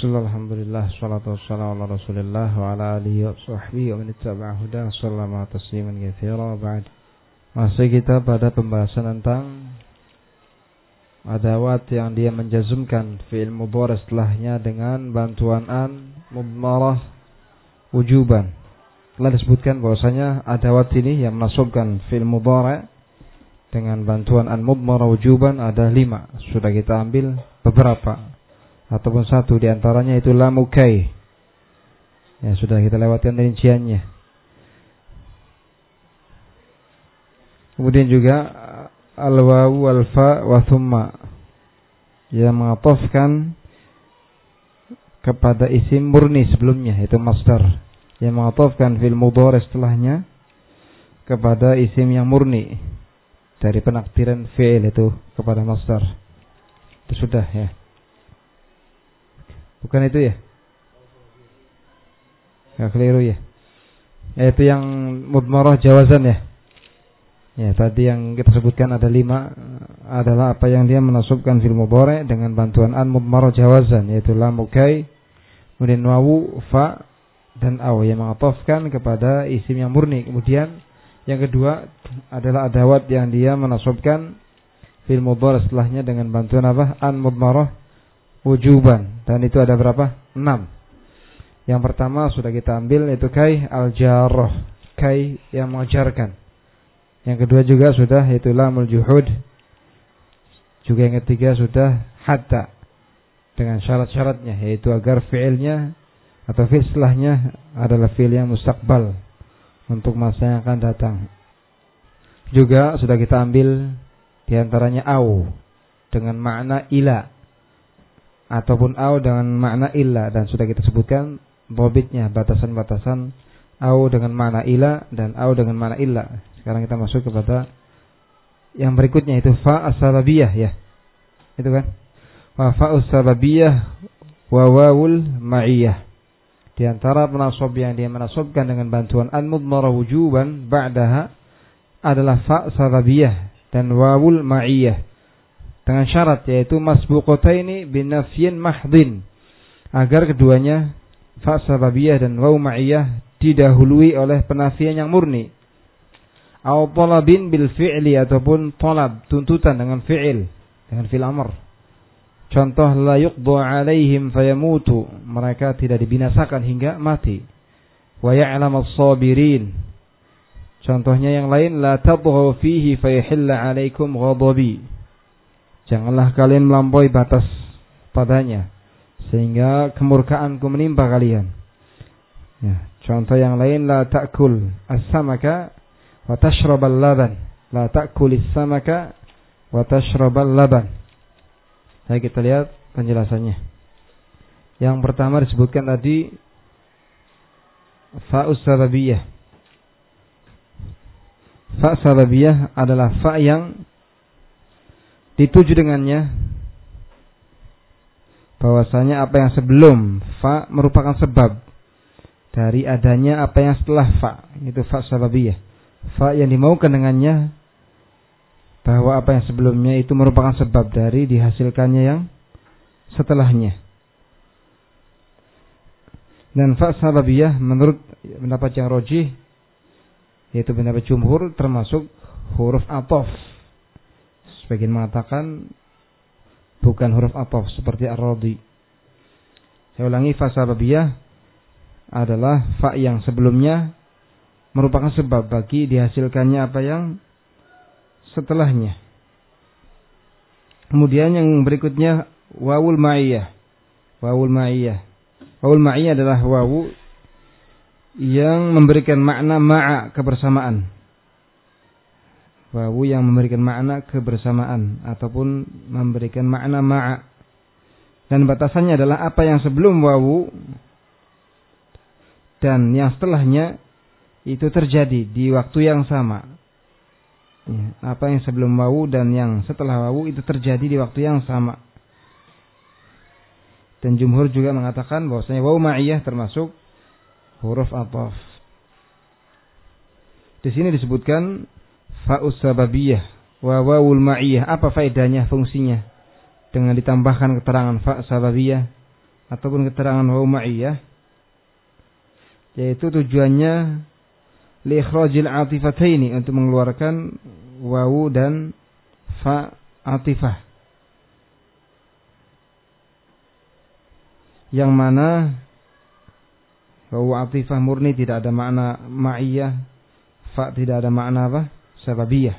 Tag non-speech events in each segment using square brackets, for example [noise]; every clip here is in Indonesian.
Bismillah, alhamdulillah, salatu wassalamu ala rasulillah wa ala alihi wa wa man ittaba'a huda sallama tasliman katsira ba'd. Masih kita pada pembahasan tentang adawat yang dia menjazmkan fi'il mudhari setelahnya dengan bantuan an mudmarah wujuban. Telah disebutkan bahwasanya adawat ini yang menasubkan fi'il mudhari dengan bantuan an mudmarah wujuban ada lima. Sudah kita ambil beberapa ataupun satu di antaranya itu lamukai. Ya sudah kita lewatkan rinciannya. Kemudian juga al-wawu wa thumma yang mengatofkan kepada isim murni sebelumnya itu masdar yang mengatofkan fil mudhari setelahnya kepada isim yang murni dari penakdiran fi'il itu kepada masdar. Itu sudah ya. Bukan itu ya? Ya keliru ya. Itu yang mudmarah jawazan ya. Ya, tadi yang kita sebutkan ada lima adalah apa yang dia menasubkan fil mudhari dengan bantuan an mudmarah jawazan yaitu lam mukai kemudian wawu fa dan aw yang mengatofkan kepada isim yang murni. Kemudian yang kedua adalah adawat yang dia menasubkan fil mudhari setelahnya dengan bantuan apa? An mudmarah wujuban dan itu ada berapa? Enam. Yang pertama sudah kita ambil itu kai al jarrah, kai yang mengajarkan. Yang kedua juga sudah yaitu lamul juhud. Juga yang ketiga sudah hatta dengan syarat-syaratnya yaitu agar fiilnya atau fi'il setelahnya adalah fi'il yang mustaqbal untuk masa yang akan datang. Juga sudah kita ambil di antaranya au dengan makna ila ataupun au dengan makna illa dan sudah kita sebutkan bobitnya batasan-batasan au dengan makna illa dan au dengan makna illa. Sekarang kita masuk kepada yang berikutnya itu fa asbabiyah ya. Itu kan? Wa fa wa wawul ma'iyah. Di antara penasab yang dia menasabkan dengan bantuan an mudmara wujuban ba'daha adalah fa sababiyah dan wawul ma'iyah dengan syarat yaitu masbuqataini binafyin mahdin. Agar keduanya fa sababiyah dan waw ma'iyah didahului oleh penafian yang murni. Atau talabin bil fi'li ataupun talab tuntutan dengan fi'il dengan fil amr. Contoh la yuqdu alaihim fayamutu. Mereka tidak dibinasakan hingga mati. Wa ya'lam as-sabirin. Contohnya yang lain la tadghaw fihi fayahilla alaikum ghadabi Janganlah kalian melampaui batas padanya sehingga kemurkaanku menimpa kalian. Ya, contoh yang lain la ta'kul as-samaka wa tashrabal laban. La ta'kul as-samaka wa tashrabal laban. Saya kita lihat penjelasannya. Yang pertama disebutkan tadi fa'us sababiyah. Fa sababiyah adalah fa yang dituju dengannya. Bahwasanya apa yang sebelum fa merupakan sebab dari adanya apa yang setelah fa. Itu fa sababiyah. Fa yang dimaukan dengannya bahwa apa yang sebelumnya itu merupakan sebab dari dihasilkannya yang setelahnya. Dan fa sababiyah menurut pendapat yang rojih yaitu pendapat jumhur termasuk huruf atof Sebagian mengatakan bukan huruf atof seperti ar-radi. Saya ulangi fa sababiyah adalah fa yang sebelumnya merupakan sebab bagi dihasilkannya apa yang setelahnya. Kemudian yang berikutnya wawul ma'iyah. Wawul ma'iyah. Wawul ma'iyah adalah wawu yang memberikan makna ma'a kebersamaan wawu yang memberikan makna kebersamaan ataupun memberikan makna ma'a. Dan batasannya adalah apa yang sebelum wawu dan yang setelahnya itu terjadi di waktu yang sama. Ya, apa yang sebelum wawu dan yang setelah wawu itu terjadi di waktu yang sama. Dan jumhur juga mengatakan bahwasanya wawu ma'iyah termasuk huruf ataf. Di sini disebutkan fa'us sababiyah wa wawul ma'iyah. Apa faedahnya, fungsinya? Dengan ditambahkan keterangan fa' sababiyah ataupun keterangan wawu ma'iyah yaitu tujuannya li ikhrajil atifataini untuk mengeluarkan wawu dan fa atifah yang mana wawu atifah murni tidak ada makna ma'iyah fa tidak ada makna apa sababiyah.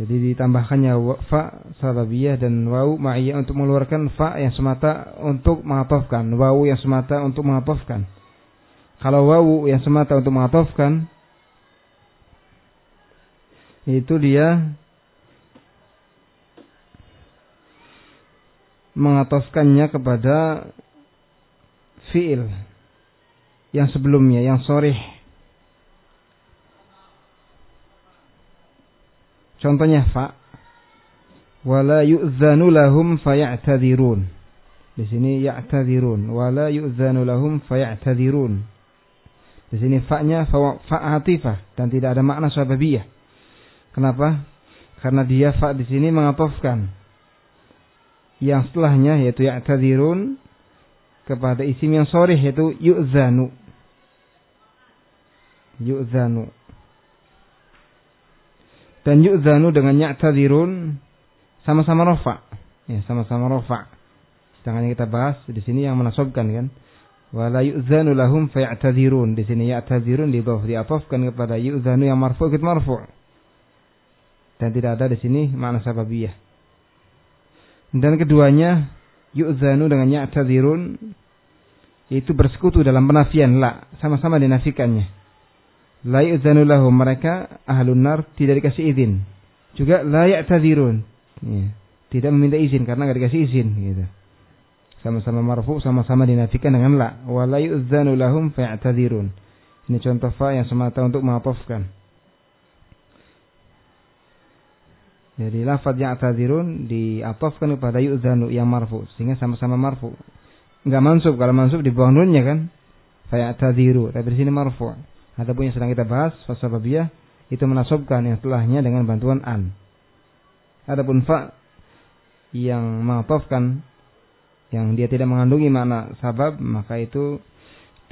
Jadi ditambahkannya fa sababiyah dan wawu ma'iyah untuk mengeluarkan fa yang semata untuk mengatofkan, wawu yang semata untuk mengatofkan. Kalau wawu yang semata untuk mengatofkan itu dia mengatofkannya kepada fiil yang sebelumnya yang sorih Contohnya fa wala yu'zanu lahum faya'tadzirun. Di sini ya'tadzirun wala yu'zanu lahum faya'tadzirun. Di sini fa-nya fa atifah dan tidak ada makna sababiyah. Kenapa? Karena dia fa di sini mengatofkan yang setelahnya yaitu ya'tadzirun kepada isim yang sorih yaitu yu'zanu. Yu'zanu dan yu'zanu dengan ya'tadzirun sama-sama rofa. Ya, sama-sama rofa. Sedangkan kita bahas di sini yang menasobkan kan. Wala yu'zanu lahum faya'tadzirun. Di sini ya'tadzirun didhaf diatofkan kepada yu'zanu yang marfu ikut marfu. Dan tidak ada di sini makna sababiyah. Dan keduanya yu'zanu dengan ya'tadzirun itu bersekutu dalam penafian la, sama-sama dinafikannya. La yu'zanu lahum mereka ahlun nar tidak dikasih izin. Juga la ya'tadzirun. Ya. Tidak meminta izin karena tidak dikasih izin gitu. Sama-sama marfu, sama-sama dinafikan dengan la. Wa la yu'zanu lahum fa'tadzirun. Ini contoh fa yang semata untuk mengapofkan. Jadi lafaz ya'tadzirun diatofkan kepada yu'zanu yang marfu sehingga sama-sama marfu. Enggak mansub, kalau mansub di bawah nunnya kan. Fa'tadzirun, tapi di sini marfu. Adapun yang sedang kita bahas fasababiyah itu menasobkan yang setelahnya dengan bantuan an. Adapun fa yang mengatofkan yang dia tidak mengandungi makna sabab maka itu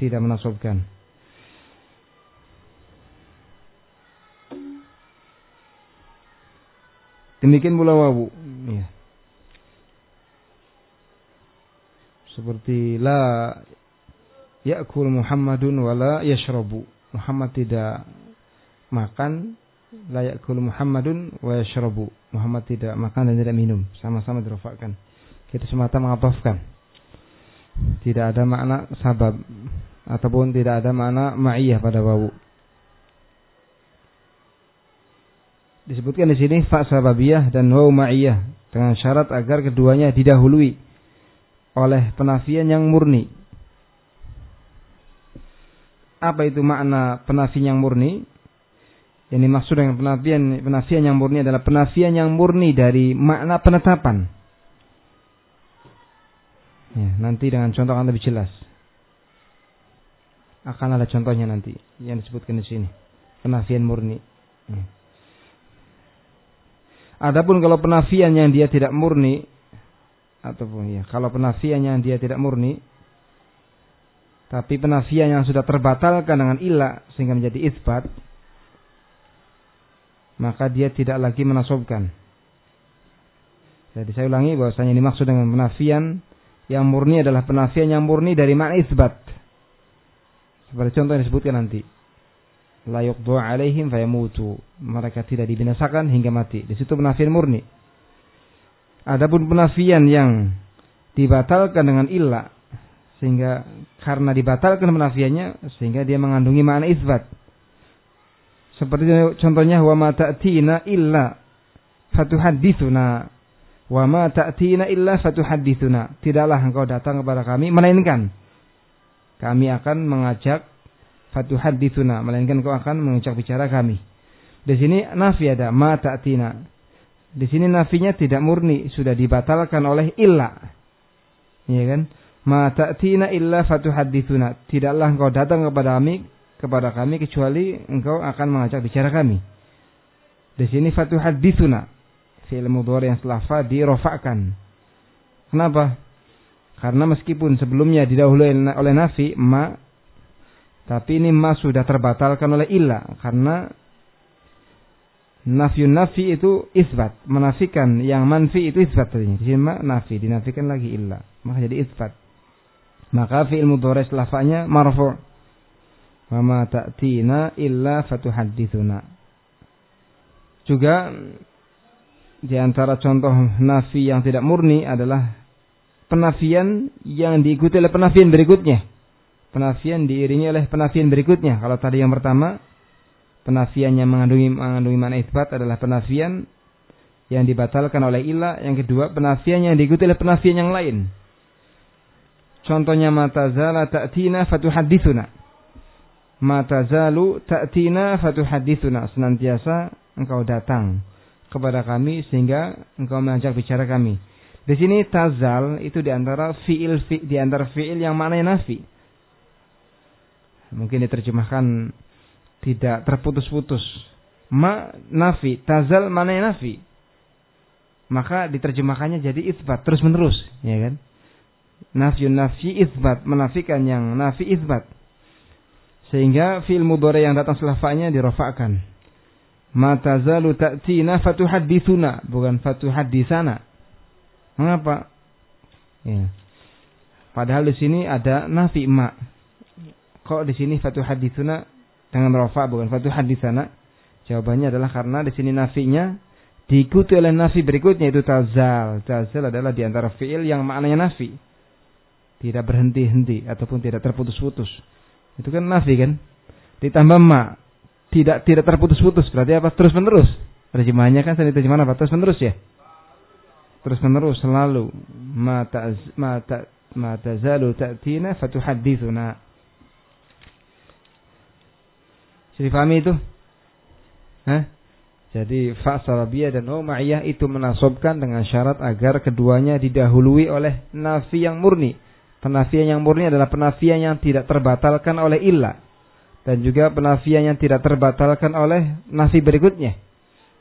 tidak menasobkan. Demikian pula wawu. Ya. Seperti la ya'kul Muhammadun wala yashrabu. Muhammad tidak makan layak kul Muhammadun wa yashrabu. Muhammad tidak makan dan tidak minum, sama-sama dirofakkan. Kita semata mengapafkan. Tidak ada makna sabab ataupun tidak ada makna ma'iyah pada wawu. Disebutkan di sini fa sababiyah dan wawu ma'iyah dengan syarat agar keduanya didahului oleh penafian yang murni apa itu makna penafian yang murni? Yang dimaksud dengan penafian penafian yang murni adalah penafian yang murni dari makna penetapan. Ya, nanti dengan contoh akan lebih jelas. Akan ada contohnya nanti yang disebutkan di sini. Penafian murni. Ya. Adapun kalau penafian yang dia tidak murni ataupun ya, kalau penafian yang dia tidak murni tapi penafian yang sudah terbatalkan dengan ilah sehingga menjadi isbat, maka dia tidak lagi menasobkan. Jadi saya ulangi bahwasanya ini maksud dengan penafian yang murni adalah penafian yang murni dari makna isbat. Seperti contoh yang disebutkan nanti. La yuqdu alaihim fayamutu. Mereka tidak dibinasakan hingga mati. Di situ penafian murni. Adapun penafian yang dibatalkan dengan ilah sehingga karena dibatalkan penafiannya sehingga dia mengandungi makna isbat. Seperti contohnya wa ma ta'tina illa fatuhadditsuna wa ma ta'tina illa fatuhadditsuna. Tidaklah engkau datang kepada kami melainkan kami akan mengajak fatuhadditsuna melainkan engkau akan mengajak bicara kami. Di sini nafi ada ma ta'tina. Di sini nafinya tidak murni, sudah dibatalkan oleh illa. Iya kan? Ma ta'tina illa fatuhadditsuna. Tidaklah engkau datang kepada kami kepada kami kecuali engkau akan mengajak bicara kami. Di sini fatuhadditsuna. Fi'il mudhari yang setelah fa dirofakkan. Kenapa? Karena meskipun sebelumnya didahului oleh nafi ma tapi ini ma sudah terbatalkan oleh illa karena nafiyun nafi itu isbat, menafikan yang manfi itu isbat tadinya. Di sini ma nafi, dinafikan lagi illa. Maka jadi isbat. Maka fi'il mudhari lafanya marfu'. Wa ma ta'tina illa fatuhadditsuna. Juga di antara contoh nafi yang tidak murni adalah penafian yang diikuti oleh penafian berikutnya penafian diiringi oleh penafian berikutnya. Kalau tadi yang pertama, penafian yang mengandungi mengandungi makna isbat adalah penafian yang dibatalkan oleh ilah. Yang kedua, penafian yang diikuti oleh penafian yang lain. Contohnya mata zala ta'tina fatuhadithuna. Mata zalu ta'tina fatuhadithuna. Senantiasa engkau datang kepada kami sehingga engkau mengajak bicara kami. Di sini tazal itu di antara fiil fi, di antara fiil yang maknanya nafi Mungkin diterjemahkan tidak terputus-putus. Ma nafi, tazal mana nafi? Maka diterjemahkannya jadi isbat terus menerus, ya kan? Nafiyun nafi isbat, menafikan yang nafi isbat. Sehingga fi'il mudhari yang datang setelah fa'nya dirofakkan. Ma tazalu ta'tina fatuhaddithuna, bukan fatuhaddisana. Mengapa? Ya. Padahal di sini ada nafi ma. Kok di sini fatu hadisuna dengan rofa bukan fatu hadisana? Jawabannya adalah karena di sini nafinya diikuti oleh nafi berikutnya itu tazal. Tazal adalah di antara fiil yang maknanya nafi. Tidak berhenti-henti ataupun tidak terputus-putus. Itu kan nafi kan? Ditambah ma. Tidak tidak terputus-putus. Berarti apa? Terus menerus. Terjemahannya kan seni terjemahan apa? Terus menerus ya? Terus menerus selalu. Ma ta ma ta ma tazalu ta'tina fatuhaddithuna. Jadi pahami itu? Hah? Jadi fa salabiyah dan ma'iyah itu menasobkan dengan syarat agar keduanya didahului oleh nafi yang murni. Penafian yang murni adalah penafian yang tidak terbatalkan oleh ilah. Dan juga penafian yang tidak terbatalkan oleh nafi berikutnya.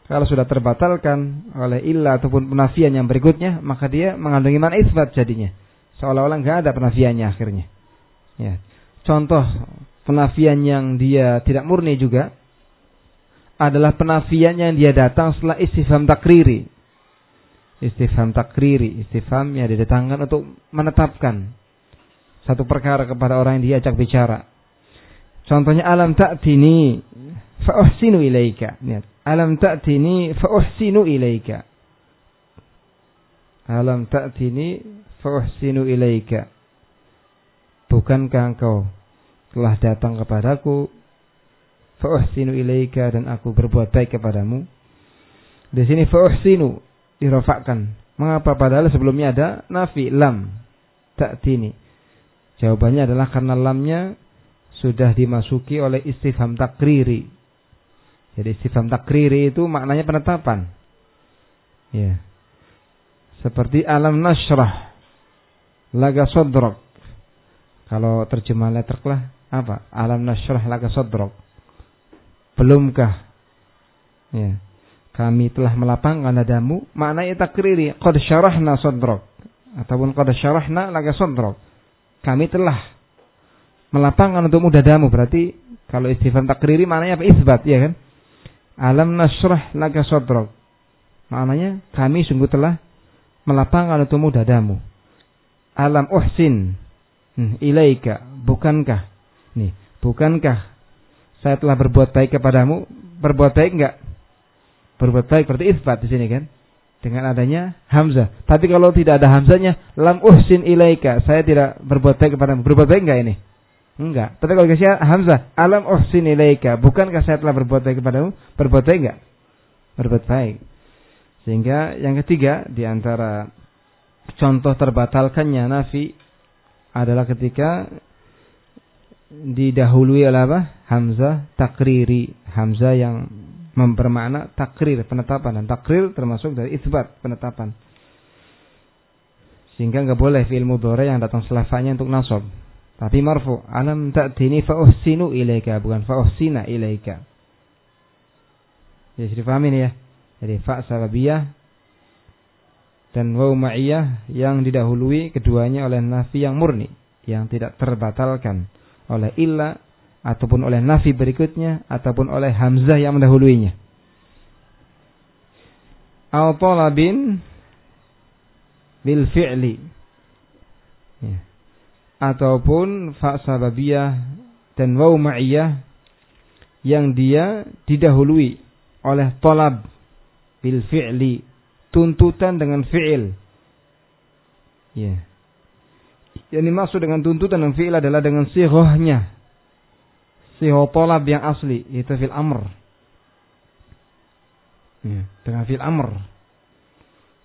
Kalau sudah terbatalkan oleh ilah ataupun penafian yang berikutnya, maka dia mengandungi mana isbat jadinya. Seolah-olah nggak ada penafiannya akhirnya. Ya. Contoh penafian yang dia tidak murni juga adalah penafian yang dia datang setelah istifham takriri. Istifham takriri, istifham yang didatangkan untuk menetapkan satu perkara kepada orang yang diajak bicara. Contohnya alam ta'tini fa'uhsinu ilaika. Lihat. Alam ta'tini fa'uhsinu ilaika. Alam ta'tini fa'uhsinu ilaika. Bukankah engkau telah datang kepadaku fa'uhsinu ilaika dan aku berbuat baik kepadamu. Di sini fa'uhsinu dirofakkan. Mengapa padahal sebelumnya ada nafi lam ta'tini. Jawabannya adalah karena lamnya sudah dimasuki oleh istifham takriri. Jadi istifham takriri itu maknanya penetapan. Ya. Seperti alam nasrah laga sodrok. Kalau terjemah letter lah apa? Alam nasyrah laka sadrak. Belumkah? Ya. Kami telah melapangkan dadamu, maknanya takriri qad syarahna sadrak ataupun qad syarahna laka sadrak. Kami telah melapangkan untukmu dadamu berarti kalau istifham takriri maknanya apa? Isbat ya kan? Alam nasrah laka sadrak. Maknanya kami sungguh telah melapangkan untukmu dadamu. Alam uhsin hmm, ilaika. Bukankah Nih, bukankah saya telah berbuat baik kepadamu? Berbuat baik enggak? Berbuat baik berarti isbat di sini kan? Dengan adanya hamzah. Tapi kalau tidak ada hamzahnya, lam uhsin ilaika. Saya tidak berbuat baik kepadamu. Berbuat baik enggak ini? Enggak. Tapi kalau kasih hamzah, alam uhsin ilaika. Bukankah saya telah berbuat baik kepadamu? Berbuat baik enggak? Berbuat baik. Sehingga yang ketiga di antara contoh terbatalkannya nafi adalah ketika didahului oleh apa? Hamzah takriri. Hamzah yang bermakna takrir, penetapan. Dan takrir termasuk dari isbat, penetapan. Sehingga nggak boleh fi'il mudhari yang datang selafanya untuk nasab. Tapi marfu. Alam ta'tini fa'uhsinu ilaika. Bukan fa'uhsina ilaika. Ya, sudah paham ini ya. Jadi fa' sababiyah dan waw ma'iyah yang didahului keduanya oleh nafi yang murni yang tidak terbatalkan oleh illa ataupun oleh nafi berikutnya ataupun oleh hamzah yang mendahuluinya. Au talabin bil fi'li. Ya. Ataupun fa sababiyah dan waw ma'iyah yang dia didahului oleh talab bil fi'li, tuntutan dengan fi'il. Ya. Yang dimaksud dengan tuntutan dengan fi'il adalah dengan sihohnya. Sihoh talab yang asli, yaitu fil amr. Ya, dengan fil amr.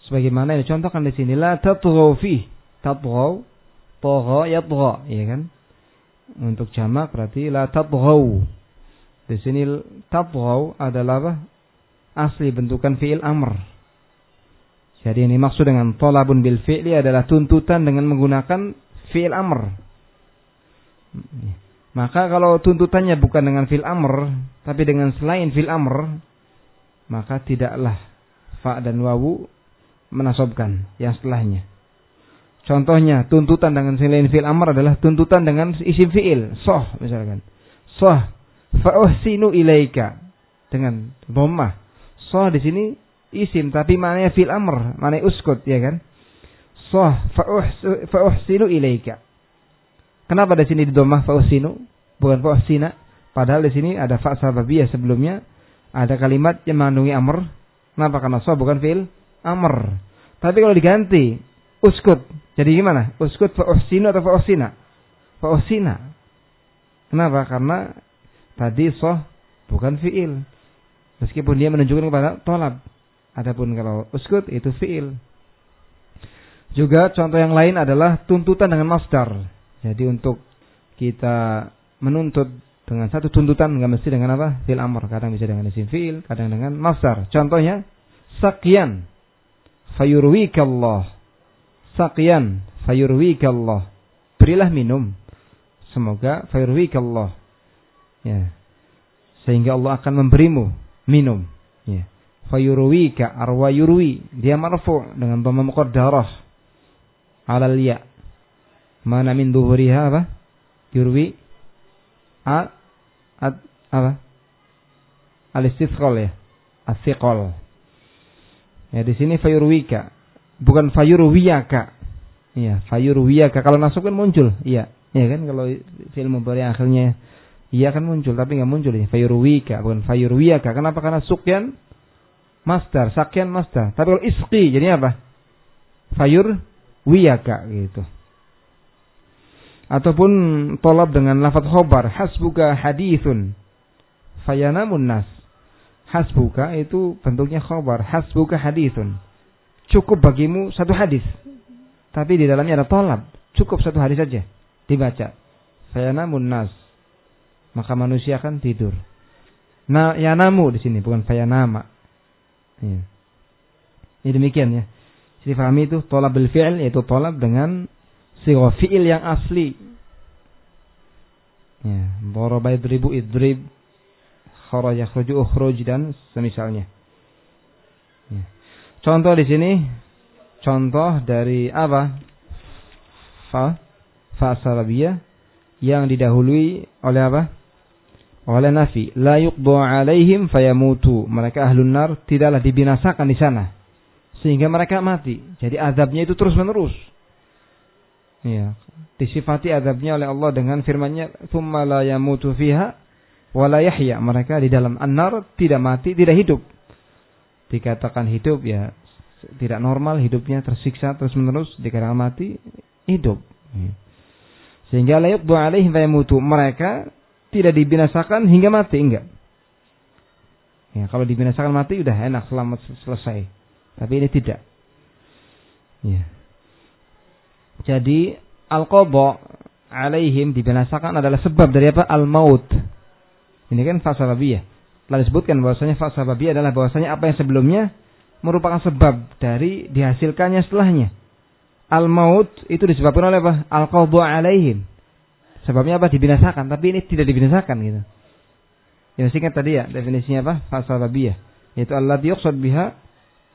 Sebagaimana yang dicontohkan di sini, la tatghaw fi. Tatghaw, tagha yatgha, ya kan? Untuk jamak berarti la tatghaw. Di sini tatghaw adalah apa? asli bentukan fi'il amr. Jadi ini maksud dengan tolabun bil fi'li adalah tuntutan dengan menggunakan fi'il amr. Maka kalau tuntutannya bukan dengan fi'il amr, tapi dengan selain fi'il amr, maka tidaklah fa dan wawu menasobkan yang setelahnya. Contohnya, tuntutan dengan selain fi'il amr adalah tuntutan dengan isim fi'il, soh misalkan. Soh, fa'uhsinu ilaika. Dengan dhammah Soh di sini isim tapi maknanya fil amr, maknanya uskut ya kan? Soh fa'uhsinu ilaika. Kenapa di sini di domah fa'uhsinu bukan fa'uhsina? Padahal di sini ada fa sababiyah sebelumnya ada kalimat yang mengandungi amr. Kenapa? Karena soh bukan fil amr. Tapi kalau diganti uskut, jadi gimana? Uskut fa'uhsinu atau fa'uhsina? Fa'uhsina. Kenapa? Karena tadi soh bukan fiil. Meskipun dia menunjukkan kepada tolab. Adapun kalau uskut itu fiil. Juga contoh yang lain adalah tuntutan dengan masdar. Jadi untuk kita menuntut dengan satu tuntutan nggak mesti dengan apa? Fil amr. Kadang bisa dengan isim fiil, kadang dengan masdar. Contohnya sakian fayurwikallah. Sakian fayurwikallah. Berilah minum. Semoga fayurwikallah. Ya. Sehingga Allah akan memberimu minum. Ya. Fayurwika arwa yurwi. Dia marfu dengan dhamma muqaddarah. Alal ya. Mana min duhuriha apa? Yurwi. A. Ad, apa? Al-istithqal ya. As-siqal. Ya di sini fayurwika. Bukan fayurwiyaka. Iya, fayurwiyaka. Kalau nasab kan muncul. Iya. Iya kan kalau film mubari akhirnya Iya akan muncul tapi nggak muncul ini fayurwika bukan fayurwiyaka. Kenapa? Karena sukyan masdar, sakyan masdar. Tapi kalau isqi jadi apa? Fayur wiyaka gitu. Ataupun tolab dengan lafaz khobar hasbuka hadithun fayanamun nas. Hasbuka itu bentuknya khobar. Hasbuka hadithun. Cukup bagimu satu hadis. Tapi di dalamnya ada tolab. Cukup satu hadis saja dibaca. Fayanamun nas maka manusia akan tidur. Nah, ya namu di sini bukan saya nama. Ya. Ini demikian ya. Jadi fahami itu tolab bil fi'il yaitu tolab dengan siwa fi'il yang asli. Ya, daraba idribu idrib kharaja yakhruju ukhruj dan semisalnya. Ya. Contoh di sini contoh dari apa? Fa fa sarabiyah yang didahului oleh apa? oleh nafi la yuqdu alaihim fayamutu mereka ahlun nar tidaklah dibinasakan di sana sehingga mereka mati jadi azabnya itu terus menerus ya disifati azabnya oleh Allah dengan firman-Nya tsumma la yamutu fiha wa la yahya mereka di dalam an-nar tidak mati tidak hidup dikatakan hidup ya tidak normal hidupnya tersiksa terus menerus dikatakan mati hidup ya. sehingga la yuqdu alaihim fayamutu mereka tidak dibinasakan hingga mati enggak. Ya, kalau dibinasakan mati udah enak selamat selesai. Tapi ini tidak. Ya. Jadi al-qadha alaihim dibinasakan adalah sebab dari apa? Al-maut. Ini kan fasa babiyah. Telah disebutkan bahwasanya fasa babiyah adalah bahwasanya apa yang sebelumnya merupakan sebab dari dihasilkannya setelahnya. Al-maut itu disebabkan oleh apa? Al-qadha alaihim. Sebabnya apa? Dibinasakan. Tapi ini tidak dibinasakan gitu. Yang singkat tadi ya definisinya apa? Fasa babiyah. Yaitu Allah yuqsad biha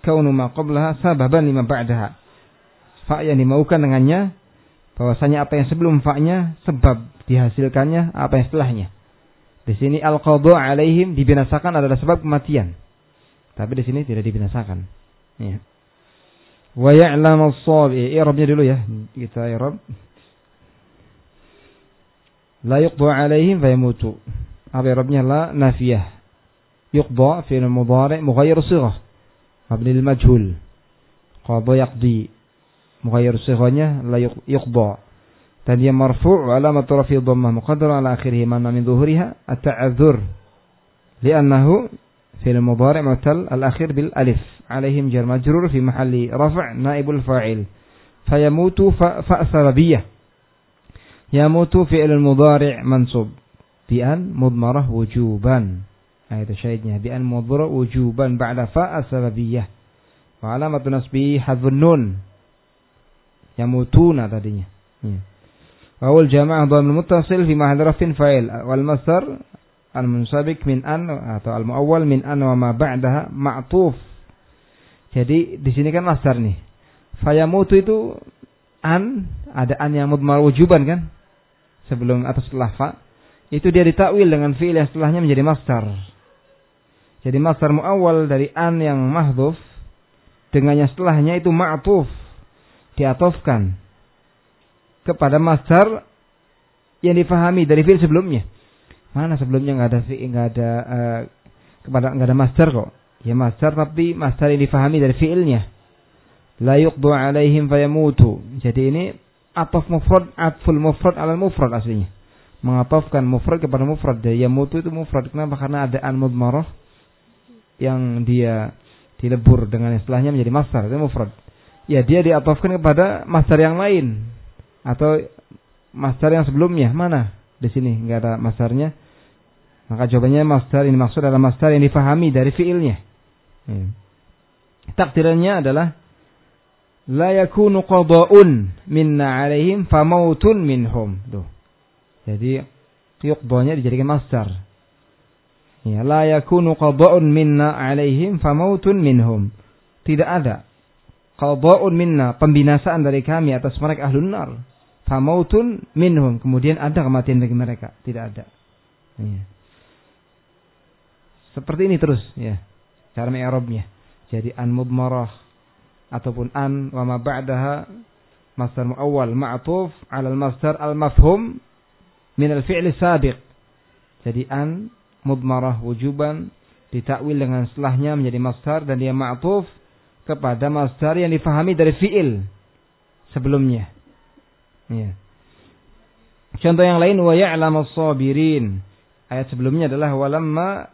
kaunu ma qablaha sababan lima ba'daha. Fa yang dimaukan dengannya bahwasanya apa yang sebelum fa'nya sebab dihasilkannya apa yang setelahnya. Di sini al-qadha alaihim dibinasakan adalah sebab kematian. Tapi di sini tidak dibinasakan. Ya. Wa ya'lam as-sabi. I'rabnya dulu ya. Kita i'rab. La yuqda alaihim fayamutu. Apa i'rabnya la nafiyah. Yuqda fi'il mudhari' mughayyir sighah. Mabni lil majhul. Qadha yaqdi. Mughayyir sighahnya la yuqda. Dan dia marfu' alamat rafi dhammah muqaddara ala akhirih mana min dhuhuriha at-ta'adzur. Li'annahu fi'il mudhari' mutal al-akhir bil alif. Alaihim jar majrur fi mahalli raf' naibul fa'il. Fayamutu fa sababiyah. Yamutu fi'il mudhari' mansub. Bi'an mudmarah wujuban. Nah itu syahidnya. Bi'an mudhara wujuban ba'da fa'a sababiyah. Wa alamatu nasbi hadhun nun. Yamutuna tadinya. Ya. Wawul jama'ah dhamil muttasil fi mahal rafin fa'il. Wal masdar al-munsabik min an atau al-muawwal min an wa ma ba'daha ma'tuf. Jadi di sini kan masdar nih. Fayamutu itu an ada an yang mudmar wujuban kan? Sebelum atau setelah fa. Itu dia ditakwil dengan fi'il yang setelahnya menjadi masdar. Jadi masdar muawwal dari an yang mahdhuf dengannya setelahnya itu ma'tuf diatofkan kepada masdar yang difahami dari fi'il sebelumnya. Mana sebelumnya nggak ada fi'il nggak ada uh, kepada nggak ada masdar kok. Ya masdar tapi masdar yang difahami dari fi'ilnya. La yuqdu alaihim fayamutu. Jadi ini atof mufrad atful mufrad ala mufrad aslinya. Mengatofkan mufrad kepada mufrad. Dari yamutu itu mufrad. Kenapa? Karena ada an mudmarah yang dia dilebur dengan istilahnya menjadi masdar itu mufrad. Ya dia diatofkan kepada masdar yang lain atau masdar yang sebelumnya mana di sini nggak ada masdarnya maka jawabannya masdar ini maksud adalah masdar yang difahami dari fiilnya. Ya. Takdirannya adalah la yakunu qada'un minna alaihim famautun minhum. Tuh. Jadi yuqdanya dijadikan masdar. Ya, la yakunu qada'un minna alaihim famautun minhum. Tidak ada qada'un minna, pembinasaan dari kami atas mereka ahlun nar. Famautun minhum. Kemudian ada kematian bagi mereka. Tidak ada. Ya. Seperti ini terus ya. Cara mi'rabnya. Jadi an mudmarah ataupun an wa ma ba'daha masdar muawwal ma'tuf 'ala al-masdar al-mafhum min al-fi'l sabiq. Jadi an mudmarah wujuban ditakwil dengan setelahnya menjadi masdar dan dia ma'tuf kepada masdar yang difahami dari fiil sebelumnya. Ya. Contoh yang lain wa ya'lamu sabirin. Ayat sebelumnya adalah walamma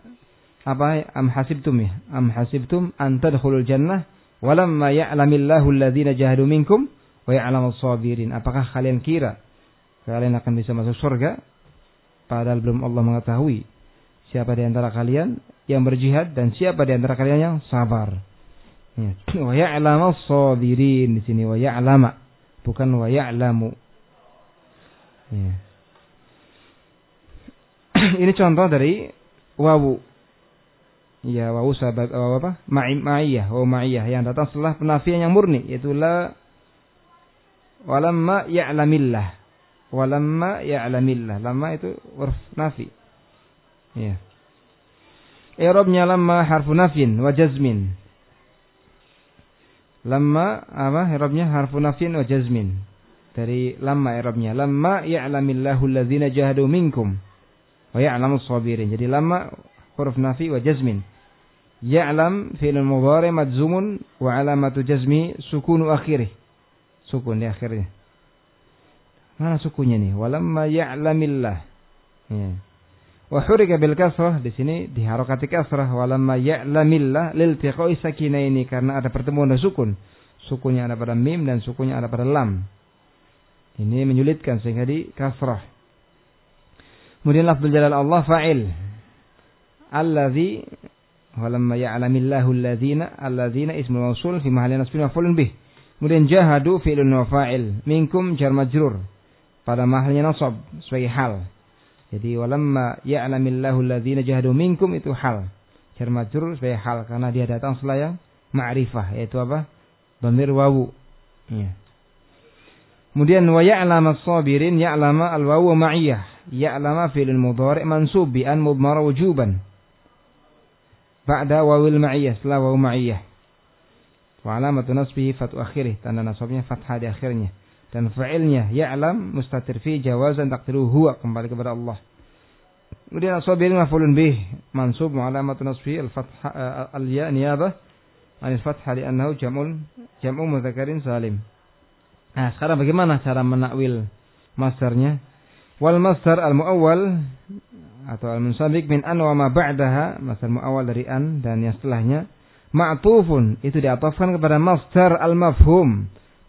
apa am hasibtum ya? Am hasibtum an tadkhulul jannah walamma ya'lamillahu alladhina jahadu minkum wa ya'lamu sabirin. Apakah kalian kira kalian akan bisa masuk surga padahal belum Allah mengetahui siapa di antara kalian yang berjihad dan siapa di antara kalian yang sabar. Ya. [clears throat] Wa ya'lamu sabirin di sini wa ya'lama bukan wa ya'lamu. Ya. [clears throat] Ini contoh dari wawu. Ya, wawu sahabat wawu apa? Ma'iyah, wawu ma'iyah yang datang setelah penafian yang murni yaitu la walamma ya'lamillah. Walamma ya'lamillah. Lama itu urf nafi. Ya. I'rabnya lamma harfu nafin wa jazmin. Lamma apa? I'rabnya harfu nafin wa jazmin. Dari lamma i'rabnya. Lamma ya'lamillahu alladhina jahadu minkum wa ya'lamu sabirin. Jadi lamma huruf nafi wa jazmin. Ya'lam fi'il mudhari majzumun wa alamatu jazmi sukunu akhirih. Sukun di akhirnya. Mana sukunya nih? Walamma ya'lamillah. Ya. Wa hurika bil kasrah di sini diharokati kasrah walamma ya'lamillah lil tiqai sakinaini karena ada pertemuan dan sukun. Sukunnya ada pada mim dan sukunnya ada pada lam. Ini menyulitkan sehingga di kasrah. Kemudian lafzul jalal Allah fa'il. Alladzi walamma ya'lamillahu alladzina alladzina ismul mausul fi mahalli nasbin maf'ulun bih. Kemudian jahadu fi'lun wa fa'il minkum jar majrur pada mahalnya nasab sebagai hal. Jadi walamma ya'lamillahu alladhina jahadu minkum itu hal. Jar majrur sebagai hal karena dia datang setelah yang ma'rifah yaitu apa? Dhamir wawu. Ya. Kemudian wa ya'lama as-sabirin ya'lama al-wawu ma'iyah. Ya'lama fi'il mudhari' mansub bi an mudmara wujuban. Ba'da wawil ma'iyah, setelah wawu ma'iyah. Wa alamatu nasbihi fatu akhirih, tanda nasabnya fathah di akhirnya. Dan fa'ilnya ya'lam mustatir fi jawazan takdiru huwa kembali kepada Allah. Kemudian as-sabirin maf'ulun bih mansub wa alamatu nasbihi al-fathah al-ya niyabah anil fathah li'annahu jam'ul jam'u mudzakarin salim. Nah, sekarang bagaimana cara menakwil masdarnya? Wal masdar al muawwal atau al munsabik min an wa ma ba'daha, masdar muawwal dari an dan yang setelahnya ma'tufun itu diatofkan kepada masdar al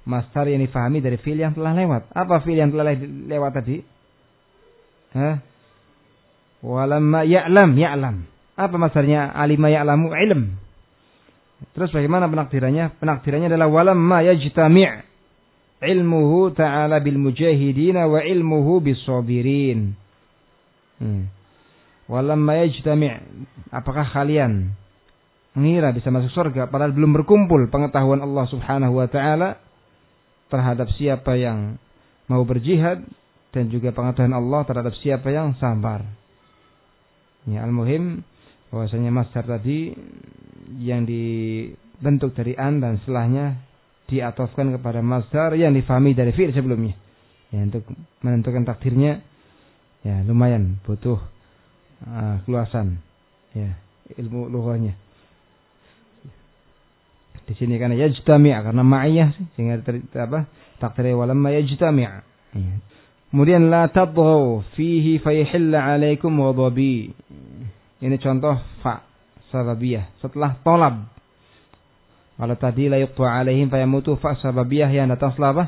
Masdar yang difahami dari fi'il yang telah lewat. Apa fi'il yang telah lewat tadi? Hah? Walamma ya'lam ya'lam. Apa masdarnya alima ya'lamu ilm. Terus bagaimana penakdirannya? Penakdirannya adalah walamma yajtami' ilmuhu ta'ala bil mujahidina wa ilmuhu bis sabirin. Hmm. Walamma yajtami' apakah kalian mengira bisa masuk surga padahal belum berkumpul pengetahuan Allah Subhanahu wa taala terhadap siapa yang mau berjihad dan juga pengetahuan Allah terhadap siapa yang sabar. Ya, al-muhim bahwasanya masdar tadi yang dibentuk dari an dan setelahnya diatofkan kepada masdar yang difahami dari fi'il sebelumnya. Ya, untuk menentukan takdirnya ya lumayan butuh uh, keluasan ya ilmu lughahnya. Di sini karena yajtami' karena ma'iyah sehingga ter, apa takdirnya walamma yajtami'. Ya. Kemudian la tadghaw fihi fayhilla 'alaikum ghadabi. Ini contoh fa sababiyah setelah tolab kalau tadi la yuqtu alaihim fayamutu fa sababiyah yang datang setelah apa?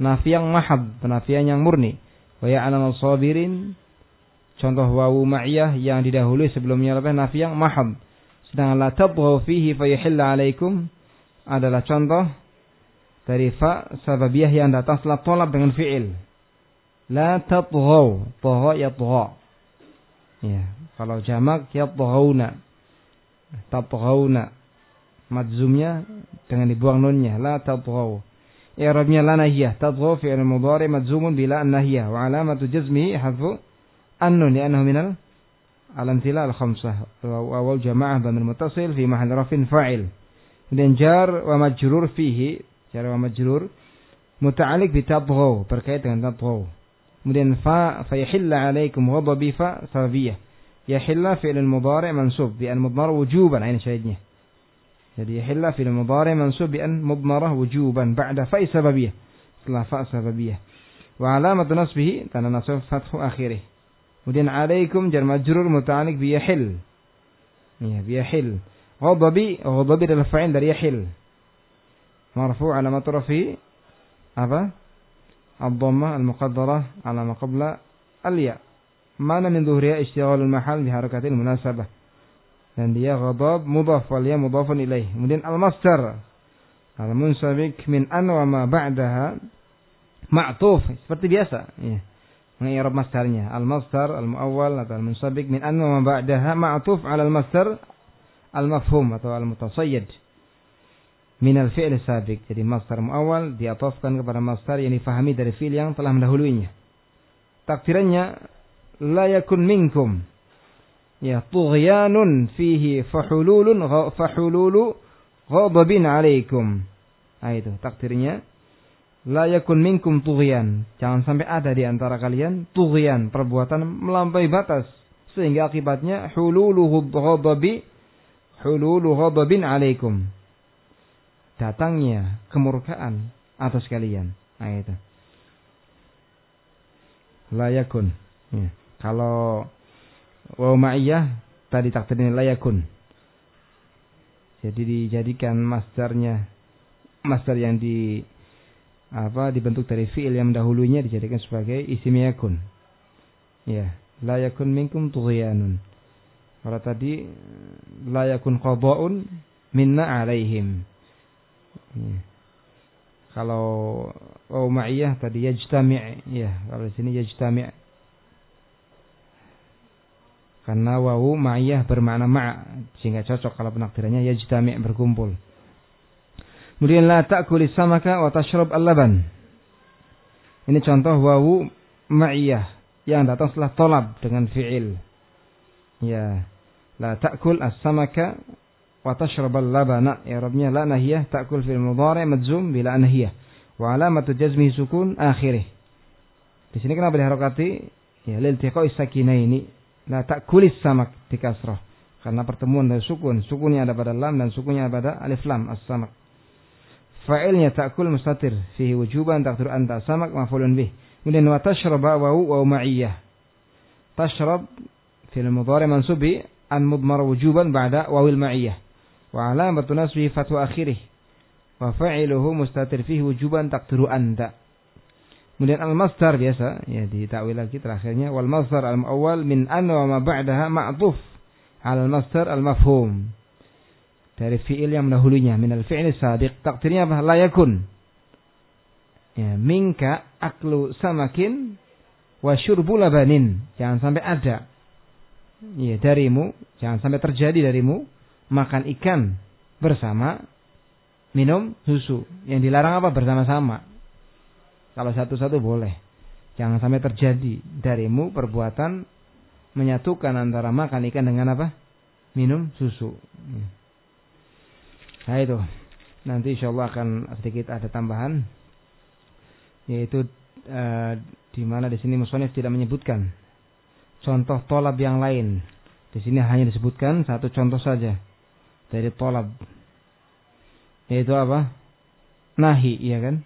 Nafi yang mahab, penafian yang murni. Wa ya'lamu sabirin contoh wawu ma'iyah yang didahului sebelumnya apa? Nafi yang mahab. Sedangkan la tabghaw fihi fayahilla alaikum adalah contoh dari fa sababiyah yang datang setelah tolab dengan fi'il. La tabghaw, tagha yatgha. Ya, kalau jamak yatghawna. Tabghawna madzumnya dengan dibuang nunnya. La tadghaw i'rabnya la nahiyah. Tadghaw fi'il mudhari madzumun bila nahiyah wa alamatu jazmihi hadfu annun. Li'annahu minal al-amthila al-khamsah wa waw jama'ah dhamir muttasil fi mahall rafin fa'il kemudian jar wa majrur fihi jar wa majrur muta'alliq bi tadghaw berkait dengan tadghaw kemudian fa fa yahilla 'alaikum ghadabi fa sababiyah yahilla fi'il mudhari mansub bi an mudmar wujuban ini syahidnya Jadi hilla fil mudhari mansub bi an mudmarah wujuban ba'da fa'i sababiyah. Setelah fa' sababiyah. Wa alamat nasbihi tanda nasab fathu akhirih. Kemudian alaikum jar majrur muta'alliq bi yahil. Ya, bi yahil. Ghadabi, ghadabi adalah fa'il dari yahil. Marfu' alamat rafi apa? الضمة المقدرة على ما قبل الياء معنى من ظهرها اشتغال المحل بحركة المناسبة dan dia ghadab mudhaf wal ya mudhafun ilaih. Kemudian al-masdar al-munsabik min an wa ma ba'daha ma'tuf seperti biasa ya. Mengi'rab masdarnya al-masdar al-muawwal atau al-munsabik min an wa ma ba'daha ma'tuf 'ala al-masdar al-mafhum atau al-mutasayyid min al-fi'l sabiq. Jadi masdar muawwal diatofkan kepada masdar yang difahami dari fi'il yang telah mendahuluinya. Takdirannya la yakun minkum ya tughyanun fihi fahululun fahululu ghadabin alaikum. Nah itu takdirnya. La yakun minkum tughyan. Jangan sampai ada di antara kalian tughyan, perbuatan melampaui batas sehingga akibatnya hululu ghadabi hululu ghadabin alaikum. Datangnya kemurkaan atas kalian. Nah itu. La yakun. Ya. Kalau wa ma'iyah tadi takdirnya layakun. Jadi dijadikan masdarnya masdar yang di apa dibentuk dari fiil yang dahulunya dijadikan sebagai isim yakun. Ya, la yakun minkum tughyanun. Kalau tadi la yakun qada'un minna alaihim. Ya. Kalau oh ma'iyah tadi yajtami' ya, kalau di sini yajtami' Karena wawu ma'iyah bermakna ma' sehingga cocok kalau penakdirannya yajtami' berkumpul. Kemudian la ta'kuli samaka wa tashrab al-laban. Ini contoh wawu ma'iyah yang datang setelah tolab dengan fi'il. Ya. La ta'kul as-samaka wa tashrab al-labana. Ya Rabbnya la nahiyah ta'kul fil mudhari' madzum bila nahiyah. Wa alamatu jazmi sukun akhirih. Di sini kenapa diharokati? Ya, lil tiqa'i sakinaini. La ta'kulis samak di kasrah. Karena pertemuan dari sukun. Sukunnya ada pada lam dan sukunnya ada pada alif lam as-samak. Fa'ilnya ta'kul mustatir fihi wujuban takdir anta samak maf'ulun bih. Kemudian wa tashraba wa wa ma'iyah. Tashrab fil mudhari mansubi an mudmar wujuban ba'da wawil ma'iyah. Wa alamatu nasbihi fatu akhirih. Wa fa'iluhu mustatir fihi wujuban takdiru anta. Kemudian al-masdar biasa. Ya ditakwil lagi terakhirnya. wal masdar al-awwal min an wa ma ba'daha ma'tuf al-masdar al-mafhum dari fiil yang mendahulunya. minal fi'il sabiq takdirnya apa? la yakun ya minka aklu samakin wa syurbu labanin. Jangan sampai ada ya darimu jangan sampai terjadi darimu makan ikan bersama minum susu. Yang dilarang apa? Bersama-sama. Kalau satu-satu boleh. Jangan sampai terjadi darimu perbuatan menyatukan antara makan ikan dengan apa? Minum susu. Ya. Nah itu. Nanti insya Allah akan sedikit ada tambahan. Yaitu uh, di mana di sini musonif tidak menyebutkan contoh tolab yang lain. Di sini hanya disebutkan satu contoh saja dari tolab yaitu apa? Nahi, iya kan?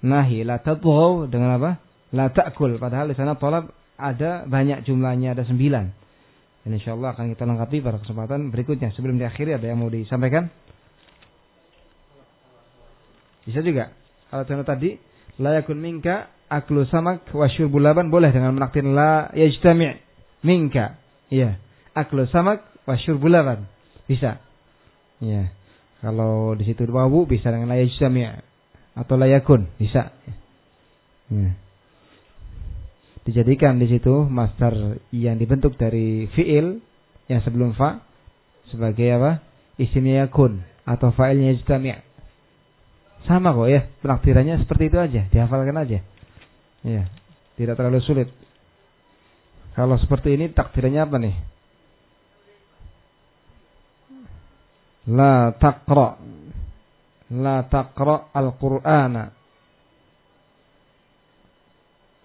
Nahi la tadghaw dengan apa? La ta'kul. Padahal di sana tolab ada banyak jumlahnya, ada sembilan. Dan insya Allah akan kita lengkapi pada kesempatan berikutnya. Sebelum diakhiri ada yang mau disampaikan? Bisa juga. Kalau contoh tadi, la yakun minka aklu samak wa boleh dengan menakdir la yajtami' minka. Iya. Aklu samak wa syurbul laban. Bisa. Iya. Kalau di situ wawu bisa dengan la yajtami' atau la yakun, bisa. Iya. Dijadikan di situ master yang dibentuk dari fiil yang sebelum fa sebagai apa? Isimnya yakun atau fa'ilnya yajtami'. Sama kok ya, penakdirannya seperti itu aja, dihafalkan aja. Ya, tidak terlalu sulit. Kalau seperti ini takdirannya apa nih? La taqra La taqra al-Qur'ana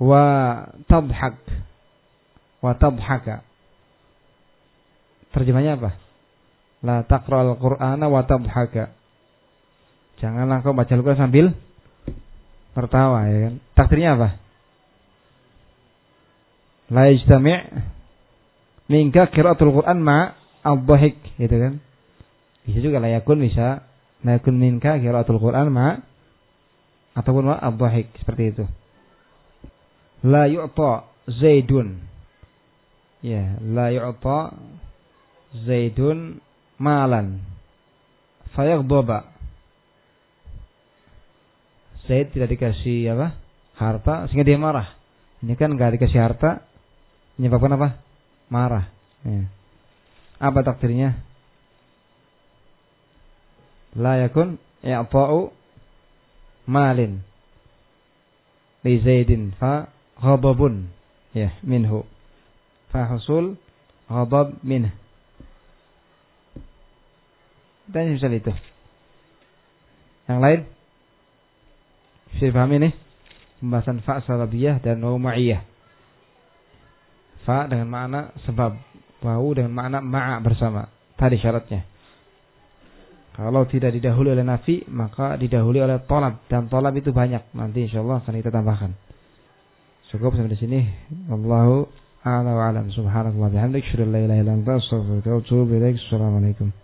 wa tadhak wa tadhaka Terjemahnya apa? La taqra al-Qur'ana wa tadhaka Janganlah kau baca Al-Quran sambil tertawa ya kan. Takdirnya apa? La yajtami' minka qiraatul Quran ma al-dhahik gitu kan. Bisa juga la yakun bisa la yakun minka qiraatul Quran ma ataupun ma al-dhahik seperti itu. La yu'ta Zaidun. Ya, la yu'ta Zaidun malan. Fayaghdaba Zaid tidak dikasih apa? Harta sehingga dia marah. Ini kan nggak dikasih harta menyebabkan apa? Marah. Ya. Apa takdirnya? La yakun i'ta'u malin li Zaidin fa ghadabun ya minhu fa husul ghadab minhu dan misal itu yang lain bisa dipahami nih? Pembahasan fa salabiyah dan ma'iyah. Fa dengan makna sebab. Wawu dengan makna ma'a bersama. Tadi syaratnya. Kalau tidak didahului oleh nafi, maka didahului oleh tolab. Dan tolab itu banyak. Nanti insya Allah akan kita tambahkan. Cukup sampai di sini. A'lam wa wa.